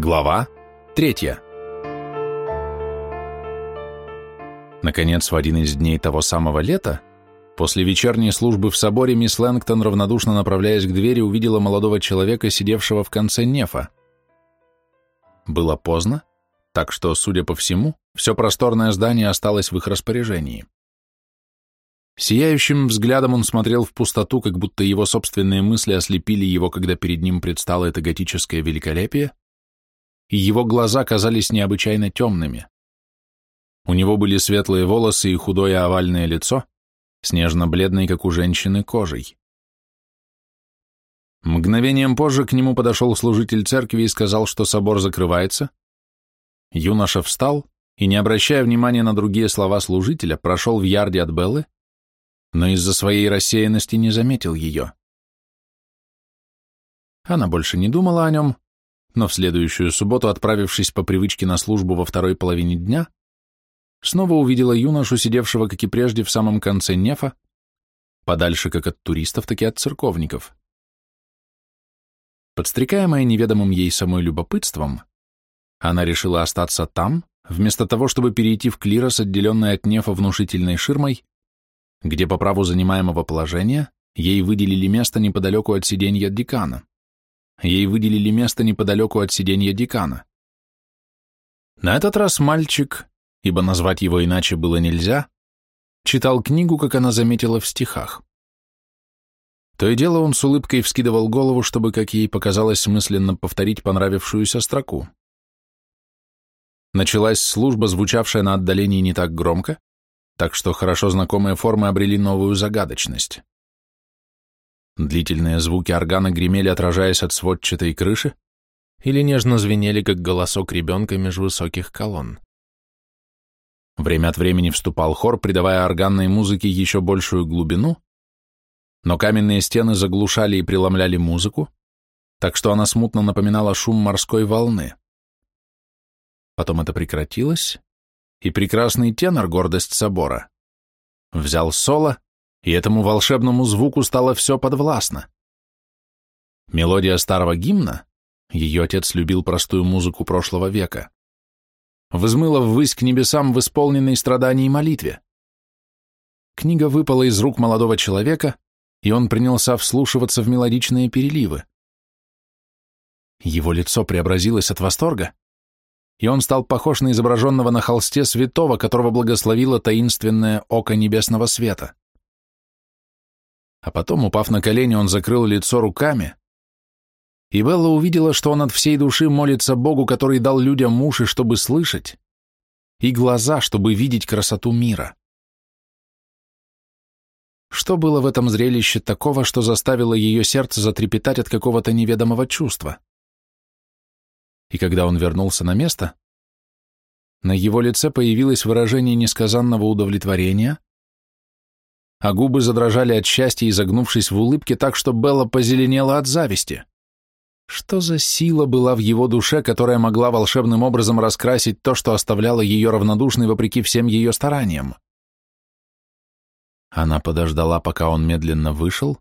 Глава третья. Наконец, в один из дней того самого лета, после вечерней службы в соборе, мисс Лэнгтон, равнодушно направляясь к двери, увидела молодого человека, сидевшего в конце нефа. Было поздно, так что, судя по всему, все просторное здание осталось в их распоряжении. Сияющим взглядом он смотрел в пустоту, как будто его собственные мысли ослепили его, когда перед ним предстало это готическое великолепие, и его глаза казались необычайно темными. У него были светлые волосы и худое овальное лицо, снежно-бледной, как у женщины, кожей. Мгновением позже к нему подошел служитель церкви и сказал, что собор закрывается. Юноша встал и, не обращая внимания на другие слова служителя, прошел в ярде от Беллы, но из-за своей рассеянности не заметил ее. Она больше не думала о нем, но в следующую субботу, отправившись по привычке на службу во второй половине дня, снова увидела юношу, сидевшего, как и прежде, в самом конце нефа, подальше как от туристов, так и от церковников. Подстрекаемая неведомым ей самой любопытством, она решила остаться там, вместо того, чтобы перейти в клирос, отделенный от нефа внушительной ширмой, где по праву занимаемого положения ей выделили место неподалеку от сиденья декана. Ей выделили место неподалеку от сиденья декана. На этот раз мальчик, ибо назвать его иначе было нельзя, читал книгу, как она заметила в стихах. То и дело он с улыбкой вскидывал голову, чтобы, как ей показалось, мысленно повторить понравившуюся строку. Началась служба, звучавшая на отдалении не так громко, так что хорошо знакомые формы обрели новую загадочность. Длительные звуки органа гремели, отражаясь от сводчатой крыши, или нежно звенели, как голосок ребенка меж высоких колонн. Время от времени вступал хор, придавая органной музыке еще большую глубину, но каменные стены заглушали и преломляли музыку, так что она смутно напоминала шум морской волны. Потом это прекратилось, и прекрасный тенор, гордость собора, взял соло, и этому волшебному звуку стало все подвластно. Мелодия старого гимна, ее отец любил простую музыку прошлого века, взмыла ввысь к небесам в исполненной страданий молитве. Книга выпала из рук молодого человека, и он принялся вслушиваться в мелодичные переливы. Его лицо преобразилось от восторга, и он стал похож на изображенного на холсте святого, которого благословило таинственное око небесного света. А потом, упав на колени, он закрыл лицо руками, и Белла увидела, что он от всей души молится Богу, который дал людям уши, чтобы слышать, и глаза, чтобы видеть красоту мира. Что было в этом зрелище такого, что заставило ее сердце затрепетать от какого-то неведомого чувства? и когда он вернулся на место, на его лице появилось выражение несказанного удовлетворения, а губы задрожали от счастья, изогнувшись в улыбке так, что Белла позеленела от зависти. Что за сила была в его душе, которая могла волшебным образом раскрасить то, что оставляло ее равнодушной вопреки всем ее стараниям? Она подождала, пока он медленно вышел,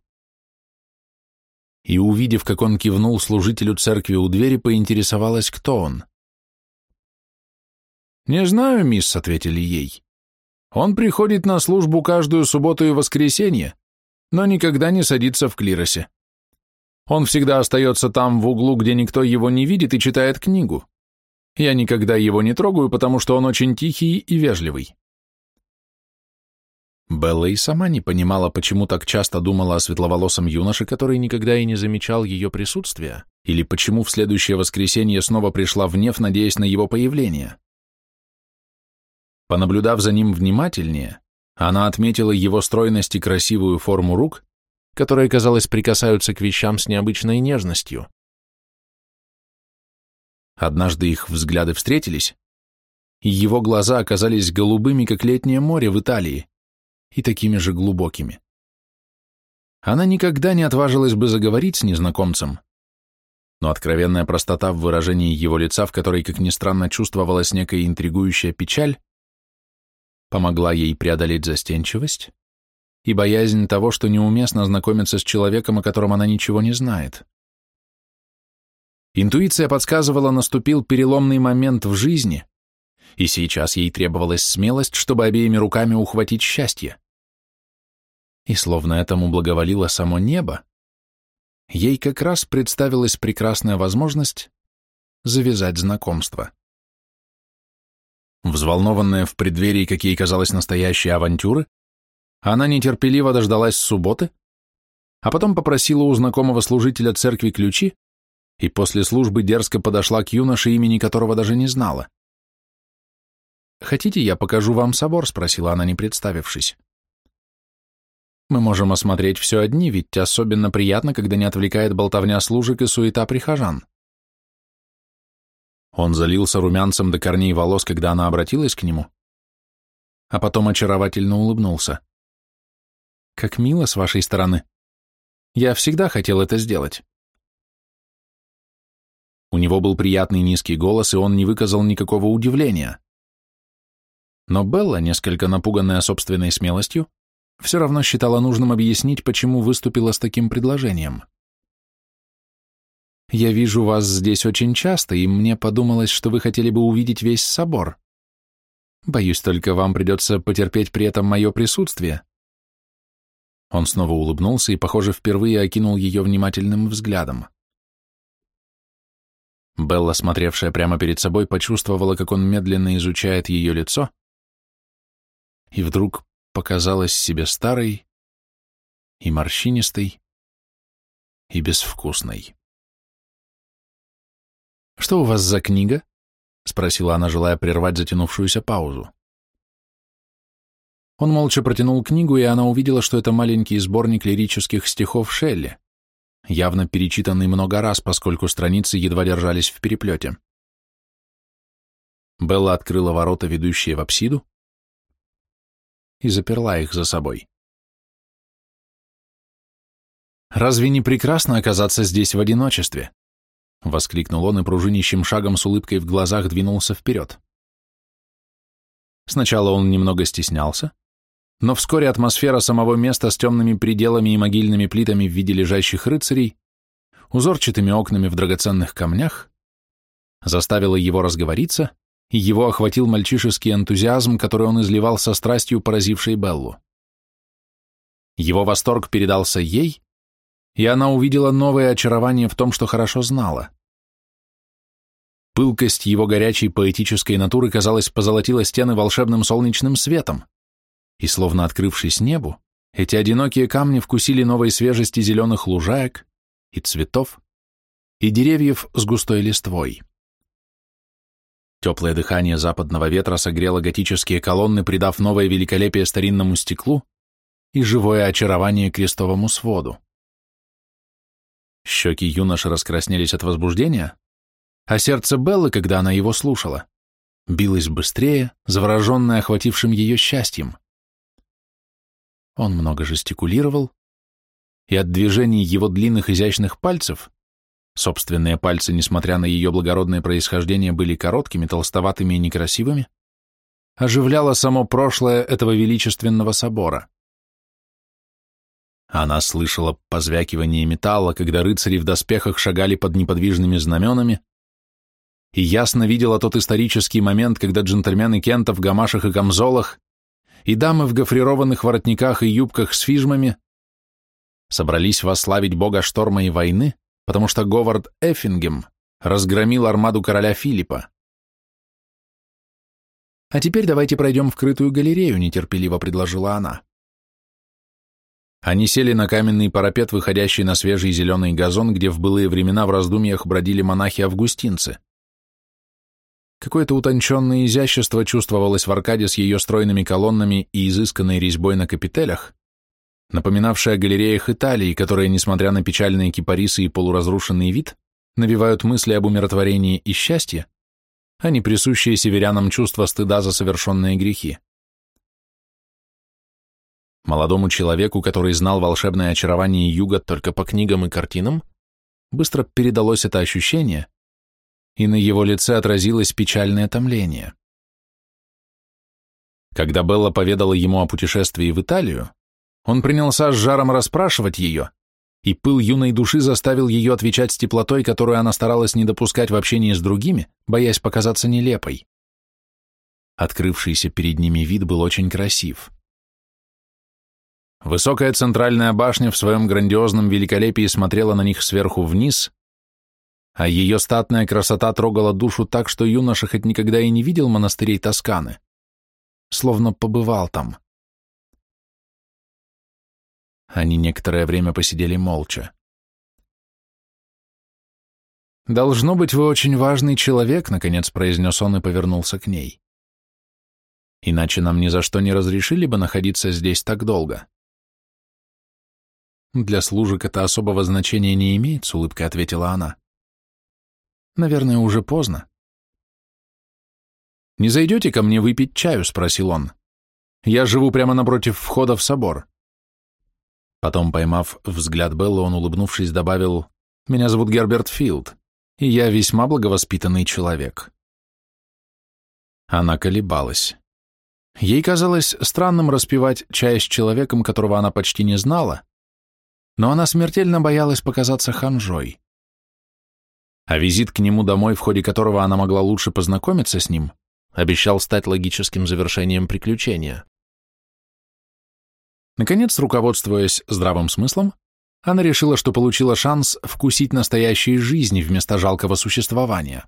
и, увидев, как он кивнул служителю церкви у двери, поинтересовалась, кто он. «Не знаю, мисс», — ответили ей. «Он приходит на службу каждую субботу и воскресенье, но никогда не садится в клиросе. Он всегда остается там, в углу, где никто его не видит, и читает книгу. Я никогда его не трогаю, потому что он очень тихий и вежливый. Белла и сама не понимала, почему так часто думала о светловолосом юноше, который никогда и не замечал ее присутствия, или почему в следующее воскресенье снова пришла в Нев, надеясь на его появление. Понаблюдав за ним внимательнее, она отметила его стройность и красивую форму рук, которые, казалось, прикасаются к вещам с необычной нежностью. Однажды их взгляды встретились, и его глаза оказались голубыми, как летнее море в Италии, и такими же глубокими. Она никогда не отважилась бы заговорить с незнакомцем, но откровенная простота в выражении его лица, в которой, как ни странно, чувствовалась некая интригующая печаль, помогла ей преодолеть застенчивость и боязнь того, что неуместно знакомиться с человеком, о котором она ничего не знает. Интуиция подсказывала, наступил переломный момент в жизни, и сейчас ей требовалась смелость, чтобы обеими руками ухватить счастье. И словно этому благоволило само небо, ей как раз представилась прекрасная возможность завязать знакомство. Взволнованная в преддверии, как ей казалось, настоящей авантюры, она нетерпеливо дождалась субботы, а потом попросила у знакомого служителя церкви ключи и после службы дерзко подошла к юноше, имени которого даже не знала. «Хотите, я покажу вам собор?» — спросила она, не представившись. «Мы можем осмотреть все одни, ведь особенно приятно, когда не отвлекает болтовня служек и суета прихожан». Он залился румянцем до корней волос, когда она обратилась к нему, а потом очаровательно улыбнулся. «Как мило с вашей стороны. Я всегда хотел это сделать». У него был приятный низкий голос, и он не выказал никакого удивления. Но Белла, несколько напуганная собственной смелостью, все равно считала нужным объяснить, почему выступила с таким предложением. «Я вижу вас здесь очень часто, и мне подумалось, что вы хотели бы увидеть весь собор. Боюсь, только вам придется потерпеть при этом мое присутствие». Он снова улыбнулся и, похоже, впервые окинул ее внимательным взглядом. Белла, смотревшая прямо перед собой, почувствовала, как он медленно изучает ее лицо, и вдруг показалась себе старой и морщинистой и безвкусной. «Что у вас за книга?» — спросила она, желая прервать затянувшуюся паузу. Он молча протянул книгу, и она увидела, что это маленький сборник лирических стихов Шелли, явно перечитанный много раз, поскольку страницы едва держались в переплете. Белла открыла ворота, ведущие в апсиду, и заперла их за собой. «Разве не прекрасно оказаться здесь в одиночестве?» — воскликнул он и пружинищим шагом с улыбкой в глазах двинулся вперед. Сначала он немного стеснялся, но вскоре атмосфера самого места с темными пределами и могильными плитами в виде лежащих рыцарей, узорчатыми окнами в драгоценных камнях, заставила его разговориться и его охватил мальчишеский энтузиазм, который он изливал со страстью, поразившей Беллу. Его восторг передался ей, и она увидела новое очарование в том, что хорошо знала. Пылкость его горячей поэтической натуры, казалось, позолотила стены волшебным солнечным светом, и, словно открывшись небу, эти одинокие камни вкусили новой свежести зеленых лужаек и цветов, и деревьев с густой листвой. Теплое дыхание западного ветра согрело готические колонны, придав новое великолепие старинному стеклу и живое очарование крестовому своду. Щеки юноши раскраснелись от возбуждения, а сердце Беллы, когда она его слушала, билось быстрее, завороженное охватившим ее счастьем. Он много жестикулировал, и от движений его длинных изящных пальцев Собственные пальцы, несмотря на ее благородное происхождение, были короткими, толстоватыми и некрасивыми, оживляло само прошлое этого величественного собора. Она слышала позвякивание металла, когда рыцари в доспехах шагали под неподвижными знаменами, и ясно видела тот исторический момент, когда джентльмены Кента в гамашах и камзолах и дамы в гофрированных воротниках и юбках с фижмами собрались восславить бога шторма и войны, потому что Говард Эффингем разгромил армаду короля Филиппа. «А теперь давайте пройдем в крытую галерею», — нетерпеливо предложила она. Они сели на каменный парапет, выходящий на свежий зеленый газон, где в былые времена в раздумьях бродили монахи-августинцы. Какое-то утонченное изящество чувствовалось в аркаде с ее стройными колоннами и изысканной резьбой на капителях, напоминавшая о галереях Италии, которые, несмотря на печальные кипарисы и полуразрушенный вид, навевают мысли об умиротворении и счастье, а не присущие северянам чувство стыда за совершенные грехи. Молодому человеку, который знал волшебное очарование юга только по книгам и картинам, быстро передалось это ощущение, и на его лице отразилось печальное томление. Когда Белла поведала ему о путешествии в Италию, он принялся с жаром расспрашивать ее, и пыл юной души заставил ее отвечать с теплотой, которую она старалась не допускать в общении с другими, боясь показаться нелепой. Открывшийся перед ними вид был очень красив. Высокая центральная башня в своем грандиозном великолепии смотрела на них сверху вниз, а ее статная красота трогала душу так, что юноша хоть никогда и не видел монастырей Тосканы, словно побывал там. Они некоторое время посидели молча. «Должно быть, вы очень важный человек», — наконец произнес он и повернулся к ней. «Иначе нам ни за что не разрешили бы находиться здесь так долго». «Для служек это особого значения не имеет», — с улыбкой ответила она. «Наверное, уже поздно». «Не зайдете ко мне выпить чаю?» — спросил он. «Я живу прямо напротив входа в собор». Потом, поймав взгляд Беллы, он, улыбнувшись, добавил, «Меня зовут Герберт Филд, и я весьма благовоспитанный человек». Она колебалась. Ей казалось странным распивать чай с человеком, которого она почти не знала, но она смертельно боялась показаться ханжой. А визит к нему домой, в ходе которого она могла лучше познакомиться с ним, обещал стать логическим завершением приключения. Наконец, руководствуясь здравым смыслом, она решила, что получила шанс вкусить настоящей жизни вместо жалкого существования.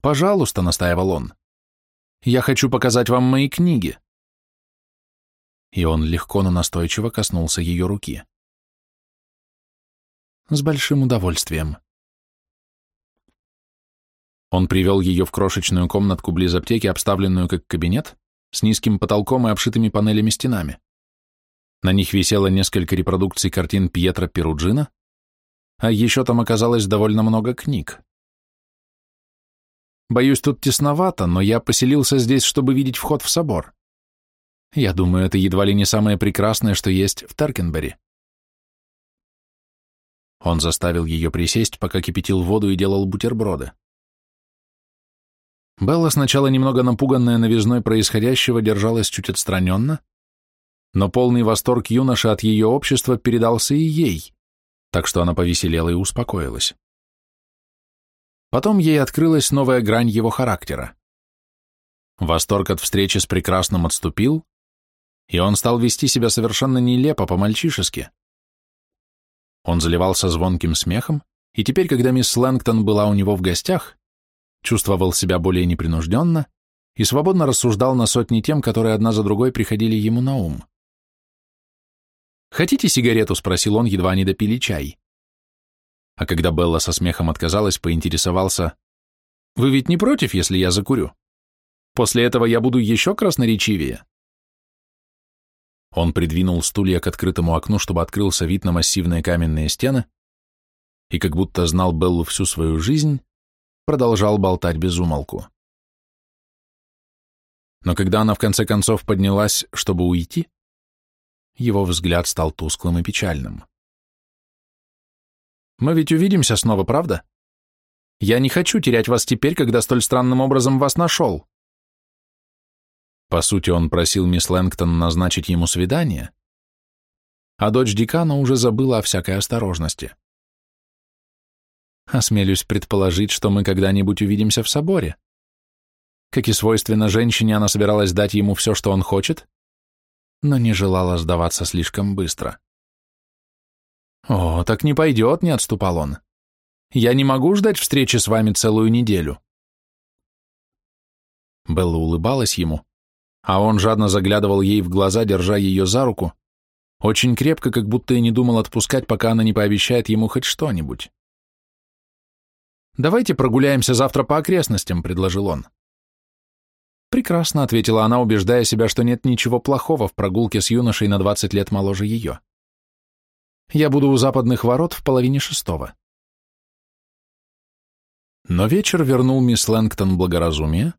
«Пожалуйста», — настаивал он, — «я хочу показать вам мои книги». И он легко, но настойчиво коснулся ее руки. «С большим удовольствием». Он привел ее в крошечную комнатку близ аптеки, обставленную как кабинет, с низким потолком и обшитыми панелями стенами. На них висело несколько репродукций картин Пьетро Перуджина, а еще там оказалось довольно много книг. Боюсь, тут тесновато, но я поселился здесь, чтобы видеть вход в собор. Я думаю, это едва ли не самое прекрасное, что есть в Теркенбери. Он заставил ее присесть, пока кипятил воду и делал бутерброды. Белла, сначала немного напуганная новизной происходящего, держалась чуть отстраненно, но полный восторг юноши от ее общества передался и ей, так что она повеселела и успокоилась. Потом ей открылась новая грань его характера. Восторг от встречи с прекрасным отступил, и он стал вести себя совершенно нелепо, по-мальчишески. Он заливался звонким смехом, и теперь, когда мисс Лэнгтон была у него в гостях, чувствовал себя более непринужденно и свободно рассуждал на сотни тем, которые одна за другой приходили ему на ум. «Хотите сигарету?» — спросил он, едва не допили чай. А когда Белла со смехом отказалась, поинтересовался, «Вы ведь не против, если я закурю? После этого я буду еще красноречивее». Он придвинул стулья к открытому окну, чтобы открылся вид на массивные каменные стены, и как будто знал Беллу всю свою жизнь, продолжал болтать без умолку. Но когда она в конце концов поднялась, чтобы уйти, его взгляд стал тусклым и печальным. «Мы ведь увидимся снова, правда? Я не хочу терять вас теперь, когда столь странным образом вас нашел». По сути, он просил мисс Лэнгтон назначить ему свидание, а дочь декана уже забыла о всякой осторожности. Осмелюсь предположить, что мы когда-нибудь увидимся в соборе. Как и свойственно женщине, она собиралась дать ему все, что он хочет, но не желала сдаваться слишком быстро. «О, так не пойдет», — не отступал он. «Я не могу ждать встречи с вами целую неделю». Белла улыбалась ему, а он жадно заглядывал ей в глаза, держа ее за руку, очень крепко, как будто и не думал отпускать, пока она не пообещает ему хоть что-нибудь. «Давайте прогуляемся завтра по окрестностям», — предложил он. «Прекрасно», — ответила она, убеждая себя, что нет ничего плохого в прогулке с юношей на 20 лет моложе ее. «Я буду у западных ворот в половине шестого». Но вечер вернул мисс Лэнгтон благоразумие,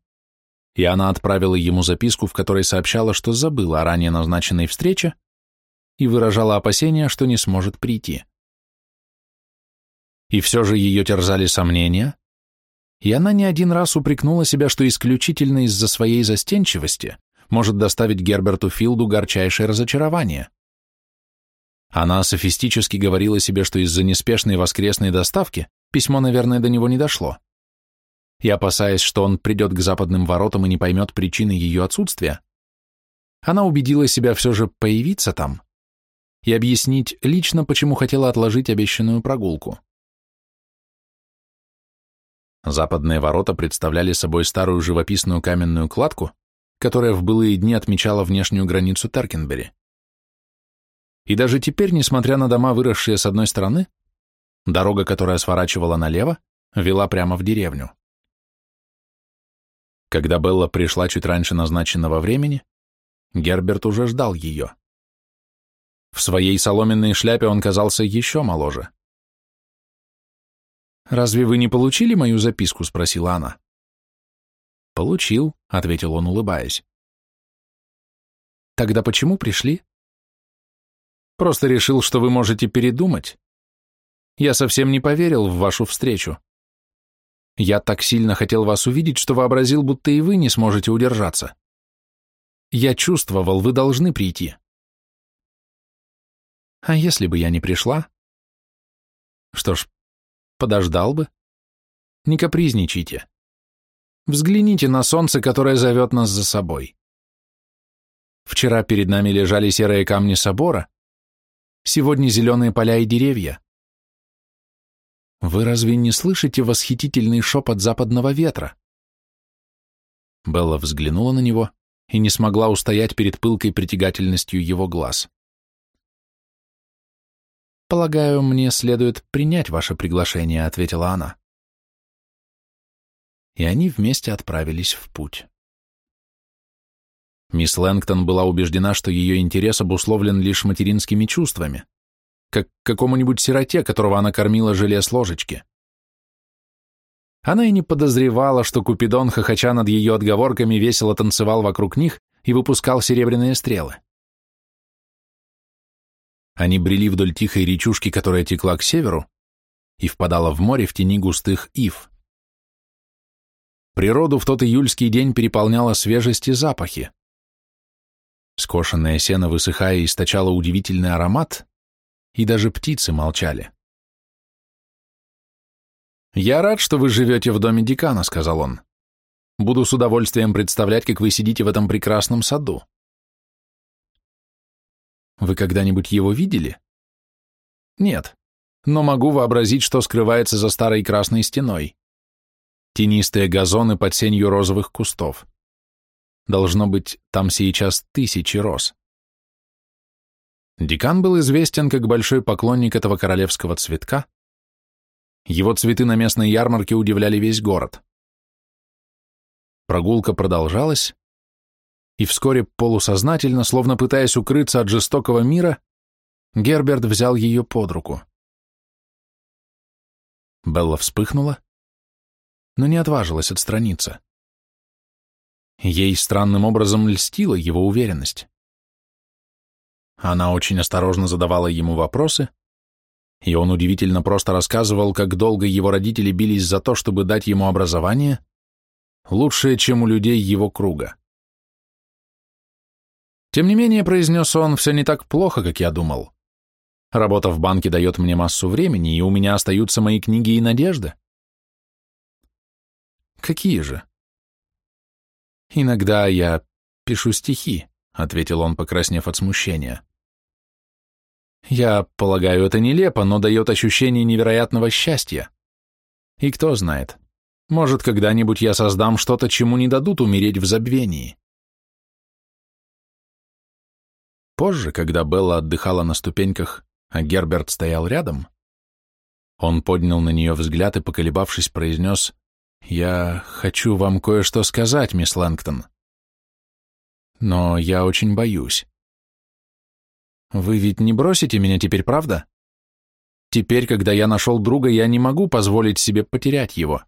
и она отправила ему записку, в которой сообщала, что забыла о ранее назначенной встрече и выражала опасения, что не сможет прийти. И все же ее терзали сомнения, и она не один раз упрекнула себя, что исключительно из-за своей застенчивости может доставить Герберту Филду горчайшее разочарование. Она софистически говорила себе, что из-за неспешной воскресной доставки письмо, наверное, до него не дошло. И опасаясь, что он придет к западным воротам и не поймет причины ее отсутствия, она убедила себя все же появиться там и объяснить лично, почему хотела отложить обещанную прогулку. Западные ворота представляли собой старую живописную каменную кладку, которая в былые дни отмечала внешнюю границу Теркенбери. И даже теперь, несмотря на дома, выросшие с одной стороны, дорога, которая сворачивала налево, вела прямо в деревню. Когда Белла пришла чуть раньше назначенного времени, Герберт уже ждал ее. В своей соломенной шляпе он казался еще моложе. «Разве вы не получили мою записку?» — спросила она. «Получил», — ответил он, улыбаясь. «Тогда почему пришли?» «Просто решил, что вы можете передумать. Я совсем не поверил в вашу встречу. Я так сильно хотел вас увидеть, что вообразил, будто и вы не сможете удержаться. Я чувствовал, вы должны прийти». «А если бы я не пришла?» «Что ж, Подождал бы. Не капризничайте. Взгляните на солнце, которое зовет нас за собой. Вчера перед нами лежали серые камни собора, сегодня зеленые поля и деревья. Вы разве не слышите восхитительный шепот западного ветра? Белла взглянула на него и не смогла устоять перед пылкой притягательностью его глаз. «Полагаю, мне следует принять ваше приглашение», — ответила она. И они вместе отправились в путь. Мисс Лэнгтон была убеждена, что ее интерес обусловлен лишь материнскими чувствами, как какому-нибудь сироте, которого она кормила желе с ложечки. Она и не подозревала, что Купидон, хохоча над ее отговорками, весело танцевал вокруг них и выпускал серебряные стрелы. Они брели вдоль тихой речушки, которая текла к северу, и впадала в море в тени густых ив. Природу в тот июльский день переполняла свежесть и запахи. Скошенное сено, высыхая, источало удивительный аромат, и даже птицы молчали. «Я рад, что вы живете в доме декана», — сказал он. «Буду с удовольствием представлять, как вы сидите в этом прекрасном саду. Вы когда-нибудь его видели? Нет, но могу вообразить, что скрывается за старой красной стеной. Тенистые газоны под сенью розовых кустов. Должно быть, там сейчас тысячи роз. Декан был известен как большой поклонник этого королевского цветка. Его цветы на местной ярмарке удивляли весь город. Прогулка продолжалась, и вскоре полусознательно, словно пытаясь укрыться от жестокого мира, Герберт взял ее под руку. Белла вспыхнула, но не отважилась отстраниться. Ей странным образом льстила его уверенность. Она очень осторожно задавала ему вопросы, и он удивительно просто рассказывал, как долго его родители бились за то, чтобы дать ему образование, лучшее, чем у людей его круга. Тем не менее, произнес он, все не так плохо, как я думал. Работа в банке дает мне массу времени, и у меня остаются мои книги и надежды. Какие же? Иногда я пишу стихи, ответил он, покраснев от смущения. Я полагаю, это нелепо, но дает ощущение невероятного счастья. И кто знает, может, когда-нибудь я создам что-то, чему не дадут умереть в забвении. Позже, когда Белла отдыхала на ступеньках, а Герберт стоял рядом, он поднял на нее взгляд и, поколебавшись, произнес «Я хочу вам кое-что сказать, мисс Лэнгтон. Но я очень боюсь. Вы ведь не бросите меня теперь, правда? Теперь, когда я нашел друга, я не могу позволить себе потерять его.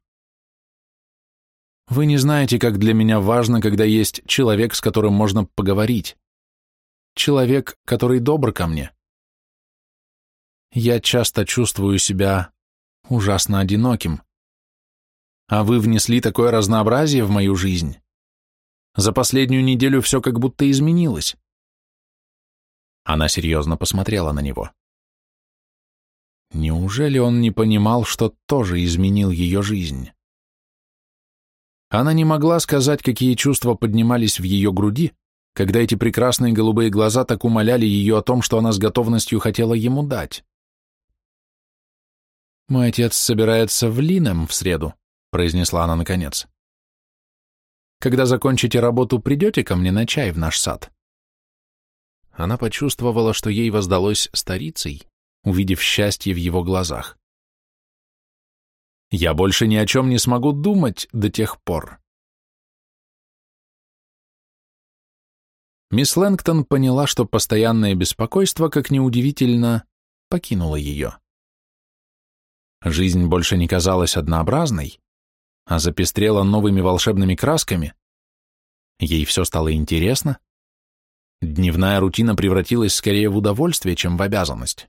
Вы не знаете, как для меня важно, когда есть человек, с которым можно поговорить человек, который добр ко мне. Я часто чувствую себя ужасно одиноким. А вы внесли такое разнообразие в мою жизнь. За последнюю неделю все как будто изменилось. Она серьезно посмотрела на него. Неужели он не понимал, что тоже изменил ее жизнь? Она не могла сказать, какие чувства поднимались в ее груди, когда эти прекрасные голубые глаза так умоляли ее о том, что она с готовностью хотела ему дать. «Мой отец собирается в Линем в среду», — произнесла она наконец. «Когда закончите работу, придете ко мне на чай в наш сад?» Она почувствовала, что ей воздалось старицей, увидев счастье в его глазах. «Я больше ни о чем не смогу думать до тех пор», Мисс Лэнгтон поняла, что постоянное беспокойство, как неудивительно, покинуло ее. Жизнь больше не казалась однообразной, а запестрела новыми волшебными красками. Ей все стало интересно. Дневная рутина превратилась скорее в удовольствие, чем в обязанность.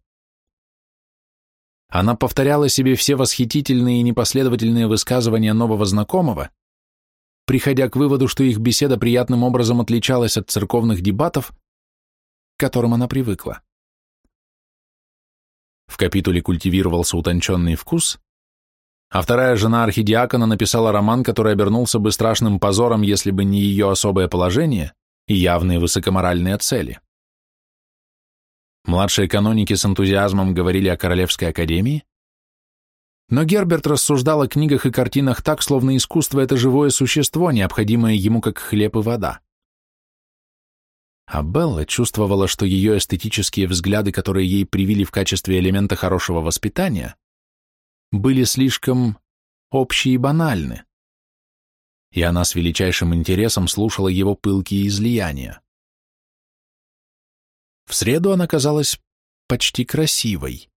Она повторяла себе все восхитительные и непоследовательные высказывания нового знакомого, приходя к выводу, что их беседа приятным образом отличалась от церковных дебатов, к которым она привыкла. В капитуле культивировался утонченный вкус, а вторая жена архидиакона написала роман, который обернулся бы страшным позором, если бы не ее особое положение и явные высокоморальные цели. Младшие каноники с энтузиазмом говорили о Королевской академии, но Герберт рассуждал о книгах и картинах так, словно искусство — это живое существо, необходимое ему как хлеб и вода. А Белла чувствовала, что ее эстетические взгляды, которые ей привили в качестве элемента хорошего воспитания, были слишком общие и банальны. И она с величайшим интересом слушала его пылкие излияния. В среду она казалась почти красивой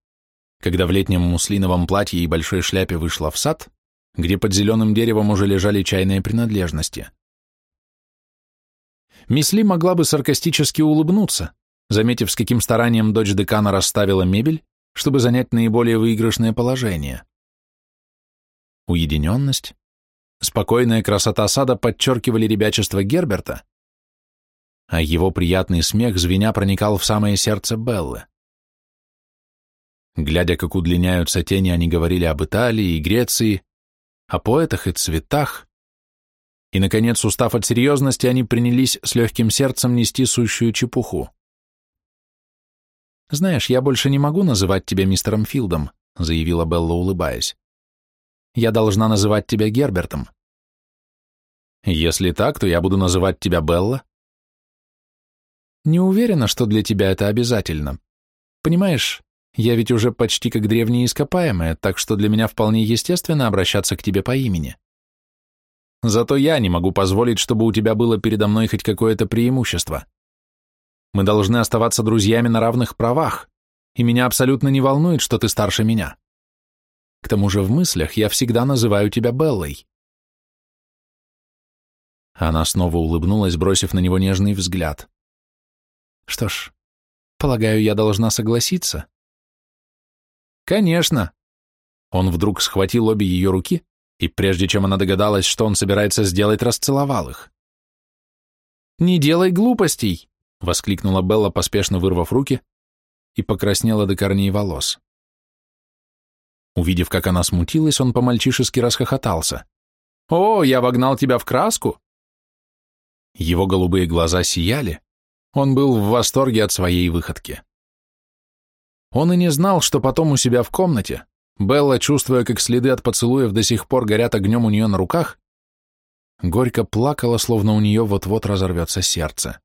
когда в летнем муслиновом платье и большой шляпе вышла в сад, где под зеленым деревом уже лежали чайные принадлежности. Мисли могла бы саркастически улыбнуться, заметив, с каким старанием дочь декана расставила мебель, чтобы занять наиболее выигрышное положение. Уединенность, спокойная красота сада подчеркивали ребячество Герберта, а его приятный смех звеня проникал в самое сердце Беллы. Глядя, как удлиняются тени, они говорили об Италии и Греции, о поэтах и цветах, и, наконец, устав от серьезности, они принялись с легким сердцем нести сущую чепуху. «Знаешь, я больше не могу называть тебя мистером Филдом», заявила Белла, улыбаясь. «Я должна называть тебя Гербертом». «Если так, то я буду называть тебя Белла». «Не уверена, что для тебя это обязательно. Понимаешь, я ведь уже почти как древние ископаемые, так что для меня вполне естественно обращаться к тебе по имени. Зато я не могу позволить, чтобы у тебя было передо мной хоть какое-то преимущество. Мы должны оставаться друзьями на равных правах, и меня абсолютно не волнует, что ты старше меня. К тому же в мыслях я всегда называю тебя Беллой. Она снова улыбнулась, бросив на него нежный взгляд. Что ж, полагаю, я должна согласиться. «Конечно!» Он вдруг схватил обе ее руки, и прежде чем она догадалась, что он собирается сделать, расцеловал их. «Не делай глупостей!» — воскликнула Белла, поспешно вырвав руки, и покраснела до корней волос. Увидев, как она смутилась, он по-мальчишески расхохотался. «О, я вогнал тебя в краску!» Его голубые глаза сияли, он был в восторге от своей выходки. Он и не знал, что потом у себя в комнате, Белла, чувствуя, как следы от поцелуев до сих пор горят огнем у нее на руках, горько плакала, словно у нее вот-вот разорвется сердце.